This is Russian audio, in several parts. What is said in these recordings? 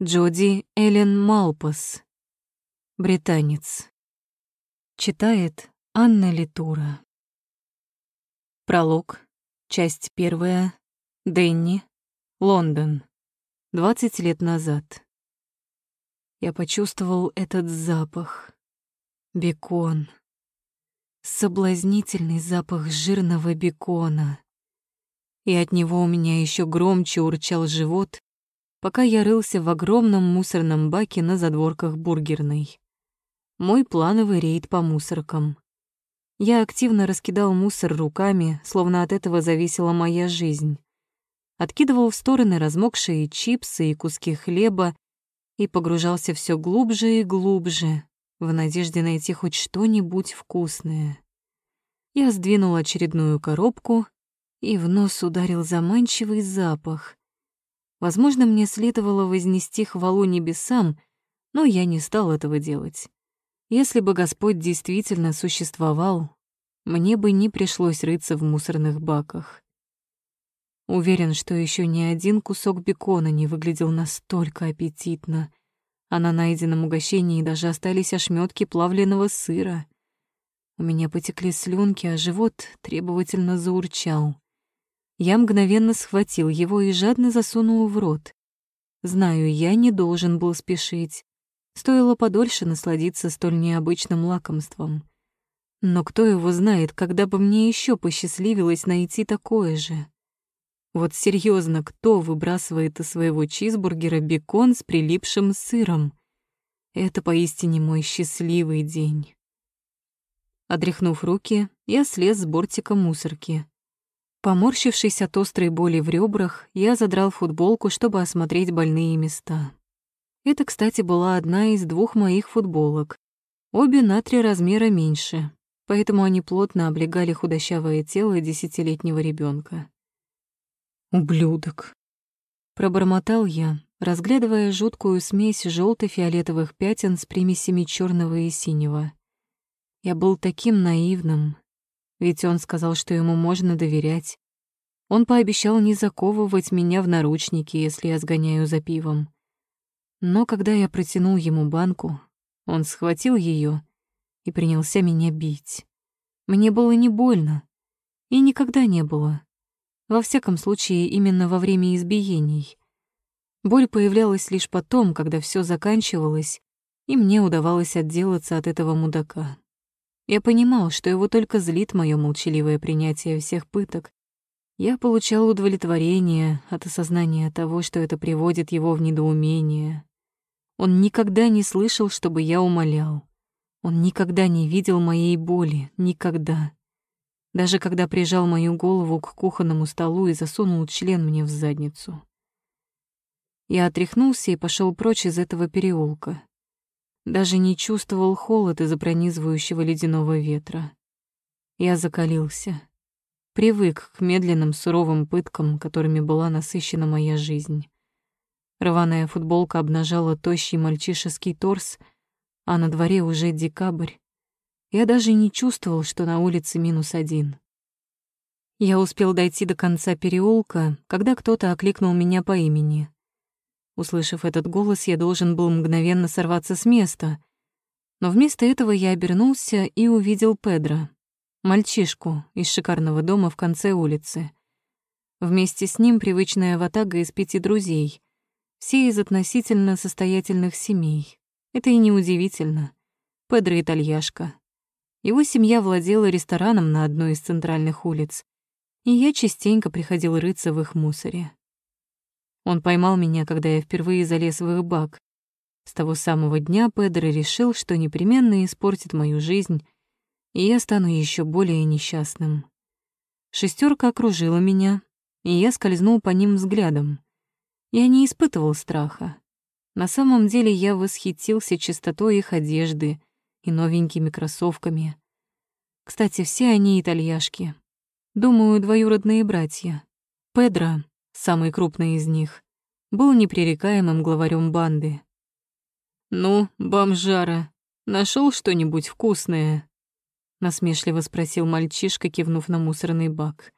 Джоди Эллен Малпас. Британец. Читает Анна Литура. Пролог. Часть первая. Дэнни. Лондон. 20 лет назад. Я почувствовал этот запах. Бекон. Соблазнительный запах жирного бекона. И от него у меня еще громче урчал живот, пока я рылся в огромном мусорном баке на задворках бургерной. Мой плановый рейд по мусоркам. Я активно раскидал мусор руками, словно от этого зависела моя жизнь. Откидывал в стороны размокшие чипсы и куски хлеба и погружался все глубже и глубже, в надежде найти хоть что-нибудь вкусное. Я сдвинул очередную коробку, и в нос ударил заманчивый запах. Возможно, мне следовало вознести хвалу небесам, но я не стал этого делать. Если бы Господь действительно существовал, мне бы не пришлось рыться в мусорных баках. Уверен, что еще ни один кусок бекона не выглядел настолько аппетитно, а на найденном угощении даже остались ошметки плавленного сыра. У меня потекли слюнки, а живот требовательно заурчал. Я мгновенно схватил его и жадно засунул в рот. Знаю, я не должен был спешить. Стоило подольше насладиться столь необычным лакомством. Но кто его знает, когда бы мне еще посчастливилось найти такое же? Вот серьезно, кто выбрасывает из своего чизбургера бекон с прилипшим сыром? Это поистине мой счастливый день. Отряхнув руки, я слез с бортика мусорки. Поморщившись от острой боли в ребрах, я задрал футболку, чтобы осмотреть больные места. Это, кстати, была одна из двух моих футболок. Обе на три размера меньше, поэтому они плотно облегали худощавое тело десятилетнего ребенка. «Ублюдок!» Пробормотал я, разглядывая жуткую смесь желто-фиолетовых пятен с примесями черного и синего. Я был таким наивным, ведь он сказал, что ему можно доверять. Он пообещал не заковывать меня в наручники, если я сгоняю за пивом. Но когда я протянул ему банку, он схватил ее и принялся меня бить. Мне было не больно. И никогда не было. Во всяком случае, именно во время избиений. Боль появлялась лишь потом, когда все заканчивалось, и мне удавалось отделаться от этого мудака. Я понимал, что его только злит мое молчаливое принятие всех пыток. Я получал удовлетворение от осознания того, что это приводит его в недоумение. Он никогда не слышал, чтобы я умолял. Он никогда не видел моей боли, никогда. Даже когда прижал мою голову к кухонному столу и засунул член мне в задницу. Я отряхнулся и пошел прочь из этого переулка. Даже не чувствовал холод из-за пронизывающего ледяного ветра. Я закалился. Привык к медленным суровым пыткам, которыми была насыщена моя жизнь. Рваная футболка обнажала тощий мальчишеский торс, а на дворе уже декабрь. Я даже не чувствовал, что на улице минус один. Я успел дойти до конца переулка, когда кто-то окликнул меня по имени. Услышав этот голос, я должен был мгновенно сорваться с места. Но вместо этого я обернулся и увидел Педро, мальчишку из шикарного дома в конце улицы. Вместе с ним привычная ватага из пяти друзей, все из относительно состоятельных семей. Это и неудивительно. Педро — итальяшка. Его семья владела рестораном на одной из центральных улиц, и я частенько приходил рыться в их мусоре. Он поймал меня, когда я впервые залез в их бак. С того самого дня Педро решил, что непременно испортит мою жизнь, и я стану еще более несчастным. Шестерка окружила меня, и я скользнул по ним взглядом. Я не испытывал страха. На самом деле я восхитился чистотой их одежды и новенькими кроссовками. Кстати, все они итальяшки. Думаю, двоюродные братья. Педро самый крупный из них, был непререкаемым главарем банды. «Ну, бомжара, нашел что-нибудь вкусное?» — насмешливо спросил мальчишка, кивнув на мусорный бак.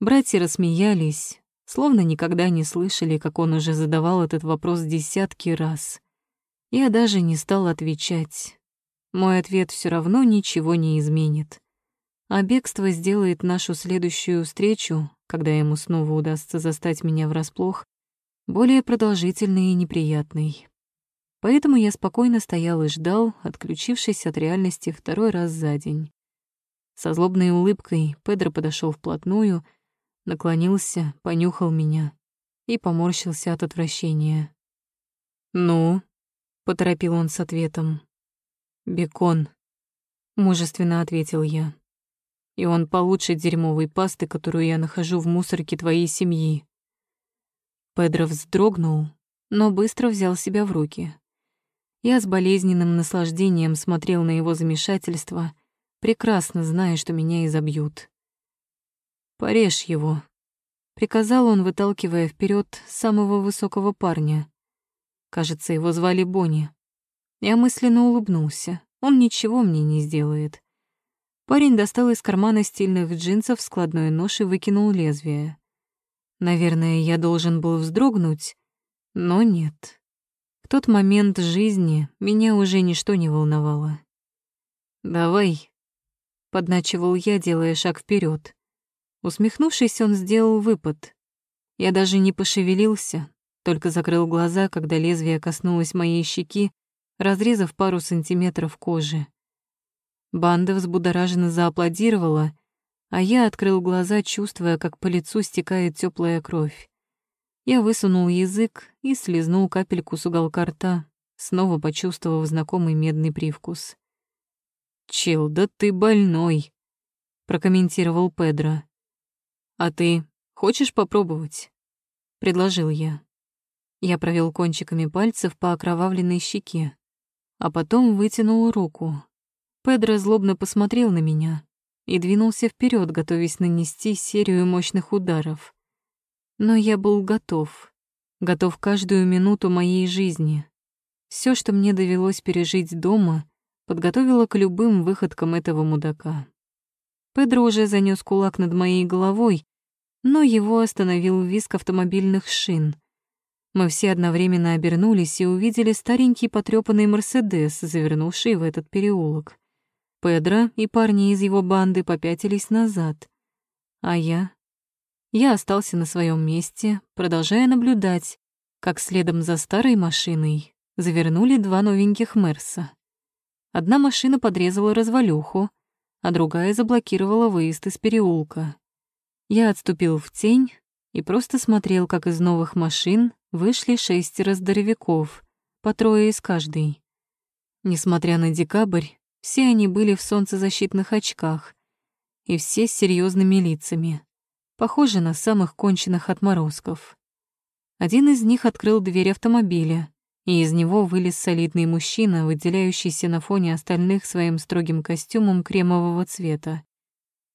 Братья рассмеялись, словно никогда не слышали, как он уже задавал этот вопрос десятки раз. Я даже не стал отвечать. Мой ответ все равно ничего не изменит. А бегство сделает нашу следующую встречу, когда ему снова удастся застать меня врасплох, более продолжительной и неприятной. Поэтому я спокойно стоял и ждал, отключившись от реальности второй раз за день. Со злобной улыбкой Педро подошел вплотную, наклонился, понюхал меня и поморщился от отвращения. «Ну?» — поторопил он с ответом. «Бекон», — мужественно ответил я. «И он получше дерьмовой пасты, которую я нахожу в мусорке твоей семьи». Педро вздрогнул, но быстро взял себя в руки. Я с болезненным наслаждением смотрел на его замешательство, прекрасно зная, что меня изобьют. «Порежь его», — приказал он, выталкивая вперед самого высокого парня. Кажется, его звали Бонни. Я мысленно улыбнулся. Он ничего мне не сделает. Парень достал из кармана стильных джинсов складной нож и выкинул лезвие. Наверное, я должен был вздрогнуть, но нет. В тот момент жизни меня уже ничто не волновало. «Давай», — подначивал я, делая шаг вперед. Усмехнувшись, он сделал выпад. Я даже не пошевелился, только закрыл глаза, когда лезвие коснулось моей щеки, разрезав пару сантиметров кожи. Банда взбудораженно зааплодировала, а я открыл глаза, чувствуя, как по лицу стекает теплая кровь. Я высунул язык и слезнул капельку с уголка рта, снова почувствовав знакомый медный привкус. «Чел, да ты больной», — прокомментировал Педро. «А ты хочешь попробовать?» — предложил я. Я провел кончиками пальцев по окровавленной щеке, а потом вытянул руку. Педро злобно посмотрел на меня и двинулся вперед, готовясь нанести серию мощных ударов. Но я был готов. Готов каждую минуту моей жизни. Все, что мне довелось пережить дома, подготовило к любым выходкам этого мудака. Педро уже занёс кулак над моей головой, но его остановил визг автомобильных шин. Мы все одновременно обернулись и увидели старенький потрёпанный «Мерседес», завернувший в этот переулок. Педро и парни из его банды попятились назад, а я я остался на своем месте, продолжая наблюдать, как следом за старой машиной завернули два новеньких Мерса. Одна машина подрезала развалюху, а другая заблокировала выезд из переулка. Я отступил в тень и просто смотрел, как из новых машин вышли шестеро здоровяков, по трое из каждой. Несмотря на декабрь, все они были в солнцезащитных очках и все с серьезными лицами похожи на самых конченных отморозков. Один из них открыл дверь автомобиля, и из него вылез солидный мужчина, выделяющийся на фоне остальных своим строгим костюмом кремового цвета.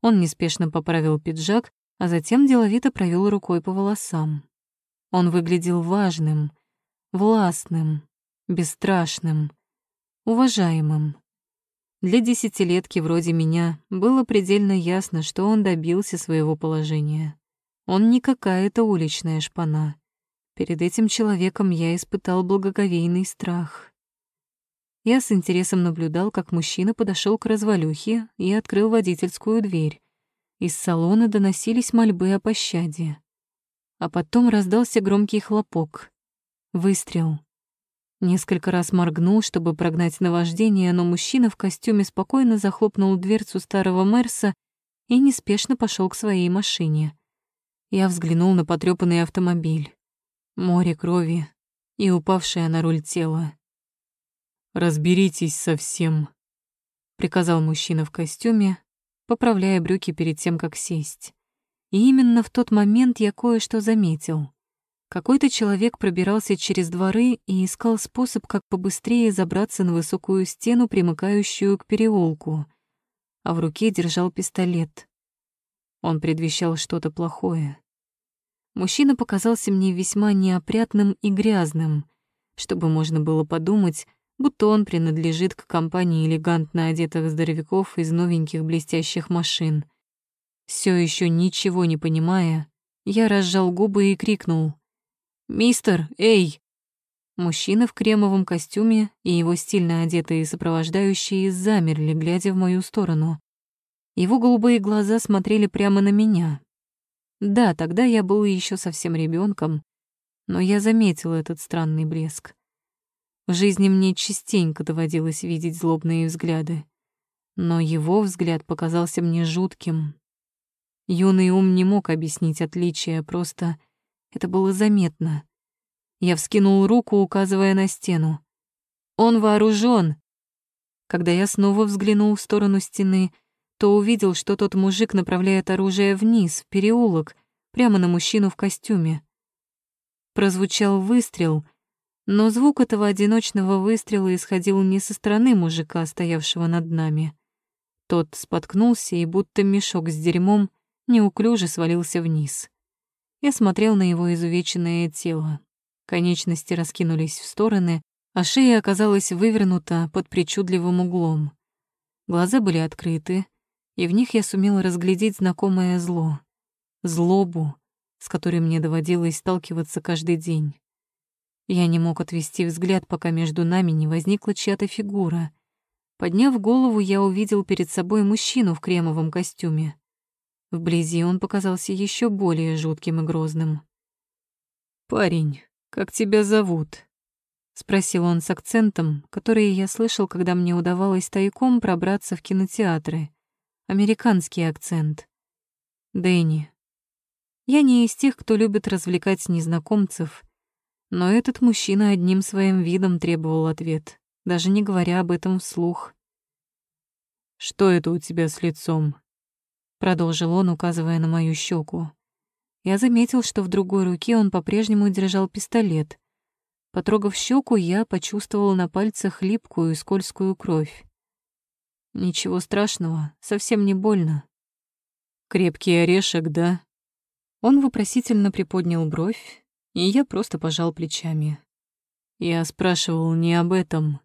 Он неспешно поправил пиджак, а затем деловито провел рукой по волосам. Он выглядел важным, властным, бесстрашным, уважаемым. Для десятилетки вроде меня было предельно ясно, что он добился своего положения. Он не какая-то уличная шпана. Перед этим человеком я испытал благоговейный страх. Я с интересом наблюдал, как мужчина подошел к развалюхе и открыл водительскую дверь. Из салона доносились мольбы о пощаде. А потом раздался громкий хлопок. Выстрел. Несколько раз моргнул, чтобы прогнать наваждение, но мужчина в костюме спокойно захлопнул дверцу старого Мерса и неспешно пошел к своей машине. Я взглянул на потрёпанный автомобиль. Море крови и упавшее на руль тело. «Разберитесь со всем», — приказал мужчина в костюме, поправляя брюки перед тем, как сесть. И именно в тот момент я кое-что заметил. Какой-то человек пробирался через дворы и искал способ, как побыстрее забраться на высокую стену, примыкающую к переулку, а в руке держал пистолет. Он предвещал что-то плохое. Мужчина показался мне весьма неопрятным и грязным, чтобы можно было подумать, будто он принадлежит к компании элегантно одетых здоровяков из новеньких блестящих машин. Все еще ничего не понимая, Я разжал губы и крикнул. «Мистер, эй!» Мужчина в кремовом костюме и его стильно одетые сопровождающие замерли, глядя в мою сторону. Его голубые глаза смотрели прямо на меня. Да, тогда я был еще совсем ребенком, но я заметил этот странный блеск. В жизни мне частенько доводилось видеть злобные взгляды, но его взгляд показался мне жутким. Юный ум не мог объяснить отличия, просто это было заметно. Я вскинул руку, указывая на стену. «Он вооружен. Когда я снова взглянул в сторону стены, то увидел, что тот мужик направляет оружие вниз, в переулок, прямо на мужчину в костюме. Прозвучал выстрел, но звук этого одиночного выстрела исходил не со стороны мужика, стоявшего над нами. Тот споткнулся и, будто мешок с дерьмом, неуклюже свалился вниз. Я смотрел на его изувеченное тело. Конечности раскинулись в стороны, а шея оказалась вывернута под причудливым углом. Глаза были открыты, и в них я сумела разглядеть знакомое зло. Злобу, с которой мне доводилось сталкиваться каждый день. Я не мог отвести взгляд, пока между нами не возникла чья-то фигура. Подняв голову, я увидел перед собой мужчину в кремовом костюме. Вблизи он показался еще более жутким и грозным. «Парень, «Как тебя зовут?» — спросил он с акцентом, который я слышал, когда мне удавалось тайком пробраться в кинотеатры. Американский акцент. «Дэнни. Я не из тех, кто любит развлекать незнакомцев, но этот мужчина одним своим видом требовал ответ, даже не говоря об этом вслух. «Что это у тебя с лицом?» — продолжил он, указывая на мою щеку. Я заметил, что в другой руке он по-прежнему держал пистолет. Потрогав щеку, я почувствовал на пальцах липкую и скользкую кровь. Ничего страшного, совсем не больно. Крепкий орешек, да? Он вопросительно приподнял бровь, и я просто пожал плечами. Я спрашивал не об этом.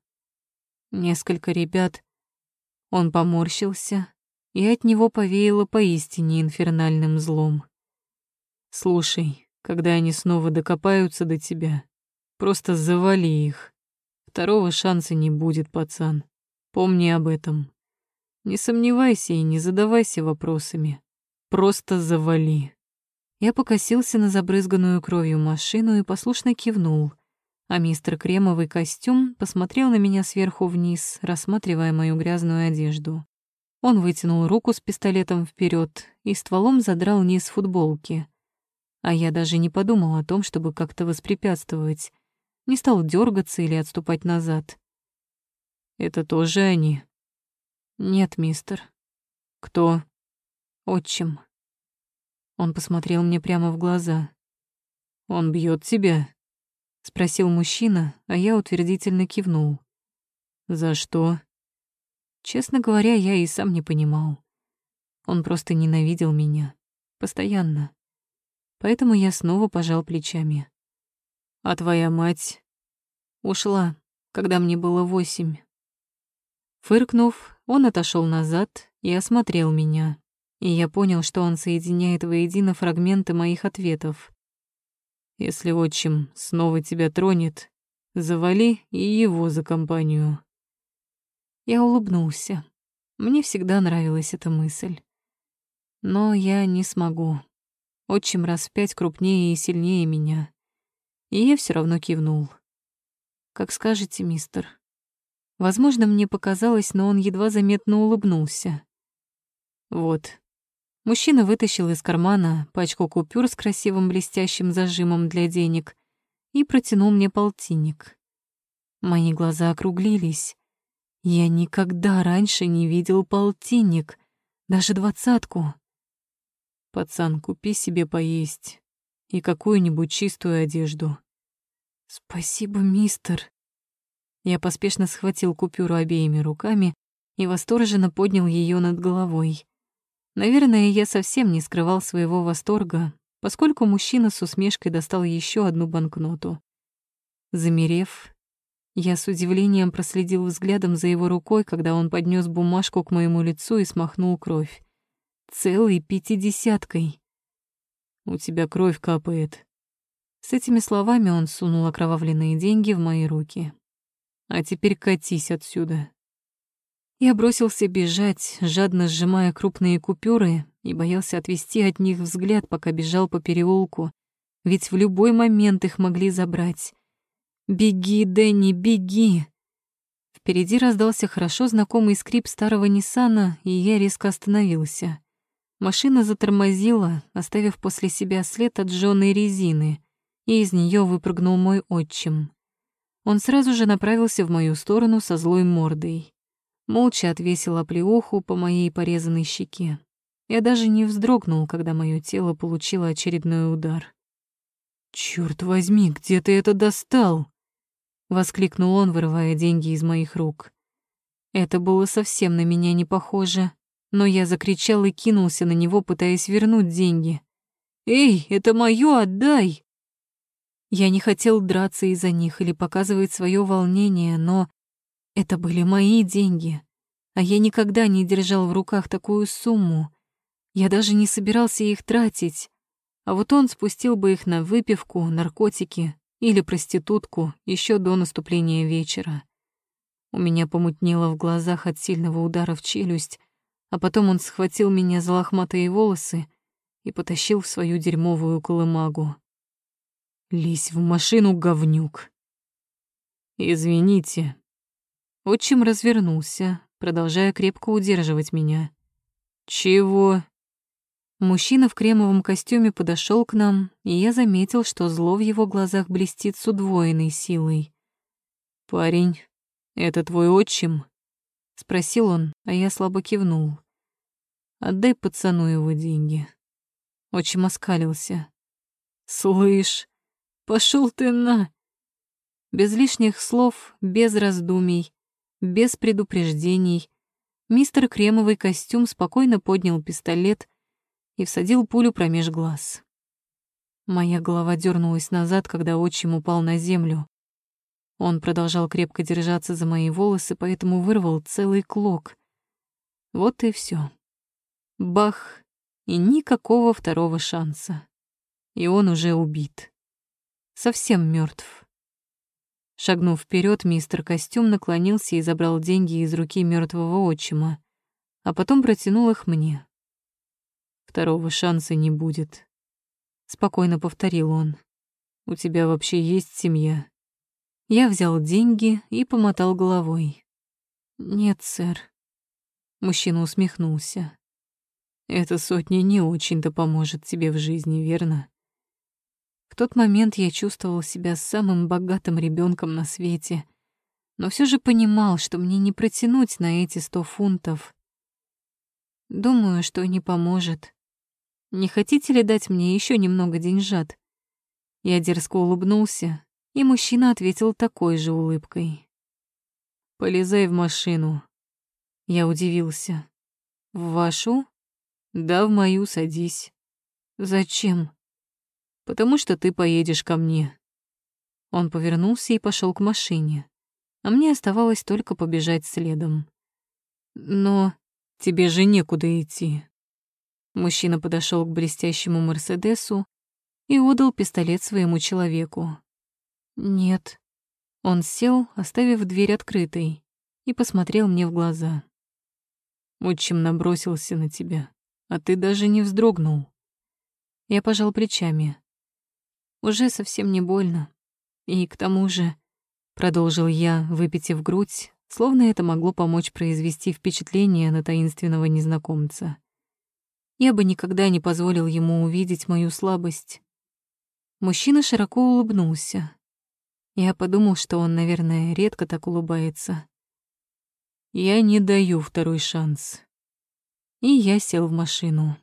Несколько ребят. Он поморщился, и от него повеяло поистине инфернальным злом. Слушай, когда они снова докопаются до тебя, просто завали их. Второго шанса не будет, пацан. Помни об этом. Не сомневайся и не задавайся вопросами. Просто завали. Я покосился на забрызганную кровью машину и послушно кивнул, а мистер Кремовый костюм посмотрел на меня сверху вниз, рассматривая мою грязную одежду. Он вытянул руку с пистолетом вперед и стволом задрал низ футболки а я даже не подумал о том, чтобы как-то воспрепятствовать. Не стал дергаться или отступать назад. «Это тоже они?» «Нет, мистер». «Кто?» «Отчим». Он посмотрел мне прямо в глаза. «Он бьет тебя?» — спросил мужчина, а я утвердительно кивнул. «За что?» Честно говоря, я и сам не понимал. Он просто ненавидел меня. Постоянно поэтому я снова пожал плечами. «А твоя мать?» «Ушла, когда мне было восемь». Фыркнув, он отошел назад и осмотрел меня, и я понял, что он соединяет воедино фрагменты моих ответов. «Если отчим снова тебя тронет, завали и его за компанию». Я улыбнулся. Мне всегда нравилась эта мысль. Но я не смогу отчим раз в пять крупнее и сильнее меня. И я все равно кивнул. «Как скажете, мистер». Возможно, мне показалось, но он едва заметно улыбнулся. «Вот». Мужчина вытащил из кармана пачку купюр с красивым блестящим зажимом для денег и протянул мне полтинник. Мои глаза округлились. Я никогда раньше не видел полтинник, даже двадцатку. Пацан, купи себе поесть и какую-нибудь чистую одежду. Спасибо, мистер. Я поспешно схватил купюру обеими руками и восторженно поднял ее над головой. Наверное, я совсем не скрывал своего восторга, поскольку мужчина с усмешкой достал еще одну банкноту. Замерев, я с удивлением проследил взглядом за его рукой, когда он поднес бумажку к моему лицу и смахнул кровь целой пятидесяткой. у тебя кровь капает». С этими словами он сунул окровавленные деньги в мои руки. «А теперь катись отсюда». Я бросился бежать, жадно сжимая крупные купюры, и боялся отвести от них взгляд, пока бежал по переулку, ведь в любой момент их могли забрать. «Беги, Дэнни, беги!» Впереди раздался хорошо знакомый скрип старого Ниссана, и я резко остановился. Машина затормозила, оставив после себя след от жжёной резины, и из нее выпрыгнул мой отчим. Он сразу же направился в мою сторону со злой мордой. Молча отвесил оплеуху по моей порезанной щеке. Я даже не вздрогнул, когда мое тело получило очередной удар. «Чёрт возьми, где ты это достал?» — воскликнул он, вырывая деньги из моих рук. Это было совсем на меня не похоже, но я закричал и кинулся на него, пытаясь вернуть деньги. «Эй, это моё, отдай!» Я не хотел драться из-за них или показывать свое волнение, но это были мои деньги, а я никогда не держал в руках такую сумму. Я даже не собирался их тратить, а вот он спустил бы их на выпивку, наркотики или проститутку еще до наступления вечера. У меня помутнело в глазах от сильного удара в челюсть, а потом он схватил меня за лохматые волосы и потащил в свою дерьмовую колымагу. «Лезь в машину, говнюк!» «Извините». Отчим развернулся, продолжая крепко удерживать меня. «Чего?» Мужчина в кремовом костюме подошел к нам, и я заметил, что зло в его глазах блестит с удвоенной силой. «Парень, это твой отчим?» — спросил он, а я слабо кивнул. «Отдай пацану его деньги». Отчим оскалился. «Слышь, пошел ты на...» Без лишних слов, без раздумий, без предупреждений, мистер Кремовый костюм спокойно поднял пистолет и всадил пулю промеж глаз. Моя голова дернулась назад, когда отчим упал на землю. Он продолжал крепко держаться за мои волосы, поэтому вырвал целый клок. Вот и все. Бах! И никакого второго шанса. И он уже убит. Совсем мертв. Шагнув вперед, мистер Костюм наклонился и забрал деньги из руки мертвого отчима, а потом протянул их мне. Второго шанса не будет. Спокойно повторил он. У тебя вообще есть семья? Я взял деньги и помотал головой. Нет, сэр. Мужчина усмехнулся. Эта сотня не очень-то поможет тебе в жизни, верно? В тот момент я чувствовал себя самым богатым ребенком на свете, но все же понимал, что мне не протянуть на эти сто фунтов. Думаю, что не поможет. Не хотите ли дать мне еще немного деньжат?» Я дерзко улыбнулся, и мужчина ответил такой же улыбкой. «Полезай в машину». Я удивился. «В вашу?» «Да, в мою садись». «Зачем?» «Потому что ты поедешь ко мне». Он повернулся и пошел к машине, а мне оставалось только побежать следом. «Но тебе же некуда идти. Мужчина подошел к блестящему Мерседесу и отдал пистолет своему человеку. «Нет». Он сел, оставив дверь открытой, и посмотрел мне в глаза. «Отчим набросился на тебя, а ты даже не вздрогнул». Я пожал плечами. «Уже совсем не больно. И к тому же...» Продолжил я, выпитив грудь, словно это могло помочь произвести впечатление на таинственного незнакомца. Я бы никогда не позволил ему увидеть мою слабость. Мужчина широко улыбнулся. Я подумал, что он, наверное, редко так улыбается. Я не даю второй шанс. И я сел в машину.